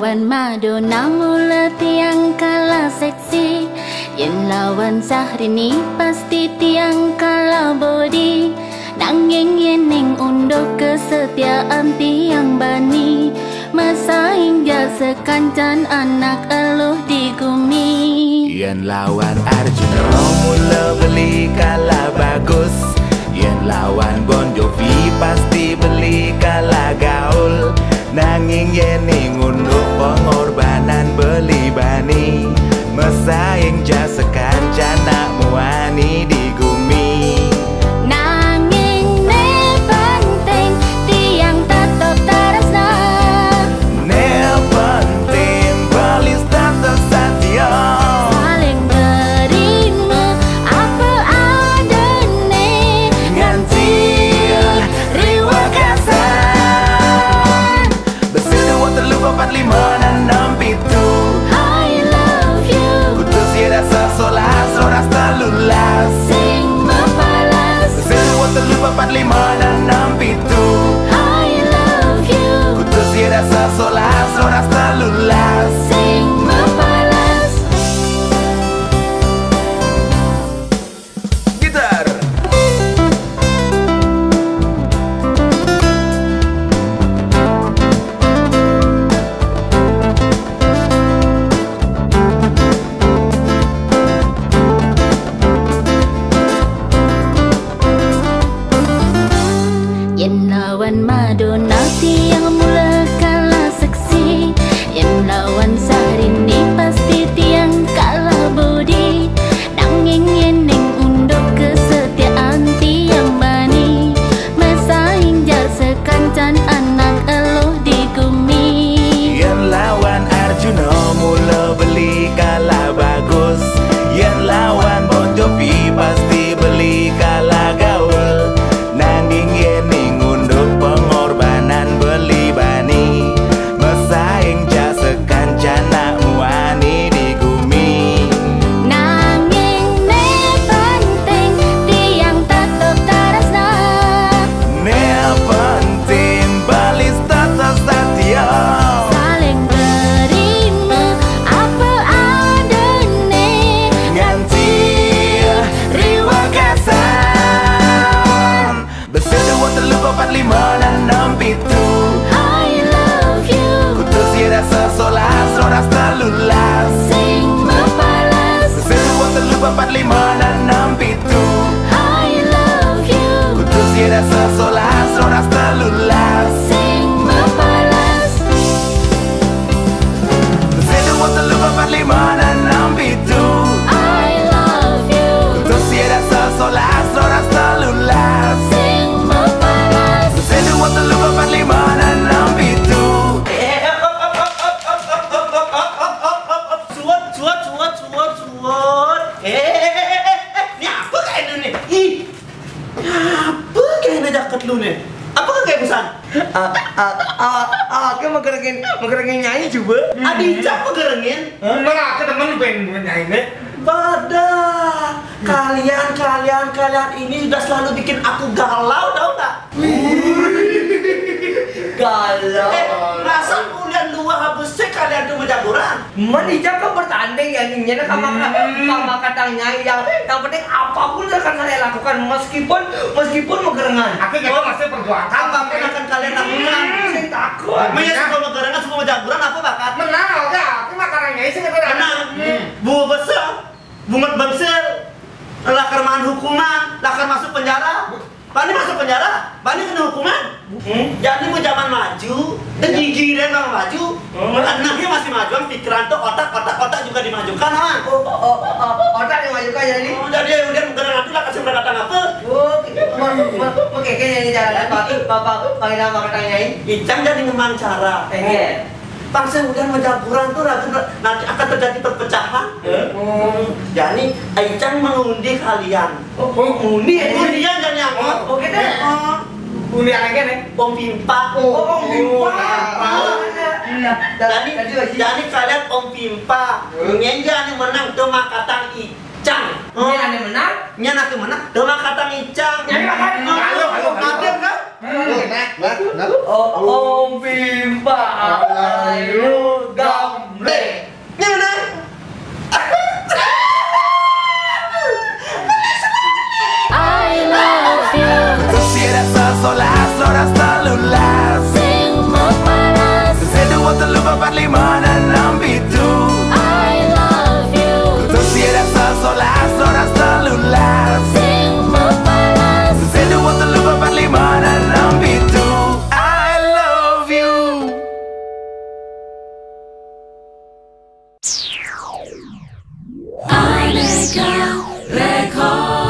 lawan Madonna mula tiang kalah seksi. Yen lawan Syahrini pasti tiang kalah body Nanging yeneng undok kesetiaan tiang bani. Masa hingga sekancan anak eluh digumi. Yen lawan Arjuna mula beli kalah bagus Kancana muani di Lula. Lu nih? Apa kayak pesan? Ah, ah, ah, ah, aku mau gerengin, mau gerengin nyanyi coba. Adi cap gerengin? Mana aku temen pengen nyanyi nih. Badah, kalian, kalian, kalian ini sudah selalu bikin aku galau, tau nggak? Galau. Eh, masa kuliah luar habisnya kalian tuh menjagoran? Manijak kan bertanding ya nyinyana sama sama kadang nyanyi yang yang penting apa pun yang akan kalian lakukan meskipun meskipun mau gerengan. Aku nggak masih perjuangkan. Apa pun akan kalian lakukan. Saya takut. Menya suka mengerengan, suka menjagoran, apa bakat? Menang oke, aku makanan nyanyi sih kata Menang. Bu besar, bunget bensel, lakar mahan hukuman, lakar masuk penjara. Bani masuk penjara, Bani kena hukuman. Jadi mau zaman maju, dan gigi dan bang maju. Anaknya masih maju, pikiran tuh otak, otak, otak juga dimajukan, man. Oh, oh, oh, otak yang majukan jadi. Oh, jadi udah bukan nanti lah kasih berkata apa? Oh, oke, kayaknya jalan apa? Bapak, pakai nama nyanyi. Icang jadi memancara. Eh, Bangsa udah menjaburan tuh nanti, nanti akan terjadi perpecahan. Hmm. Jadi Icang mengundi kalian. Oh, undi ya? oh oke deh oh. Unik aneh kan ya? oh, iya. iya. nih bom pimpa oh bom pimpa dari dari kalian bom pimpa nyenja aneh menang tuh makatang icang. Nyenja oh. menang? Nyenja aneh menang tuh makatang icang. Nyenja aneh menang. Oh, Om Pimpa, ayo Paso las horas dale un las Sing no paras Say the Waterloo para limón and number two. I love you. Tú si eres paso las horas dale un las Sing no paras Say the Waterloo para limón and number two. I love you. Arnica Records.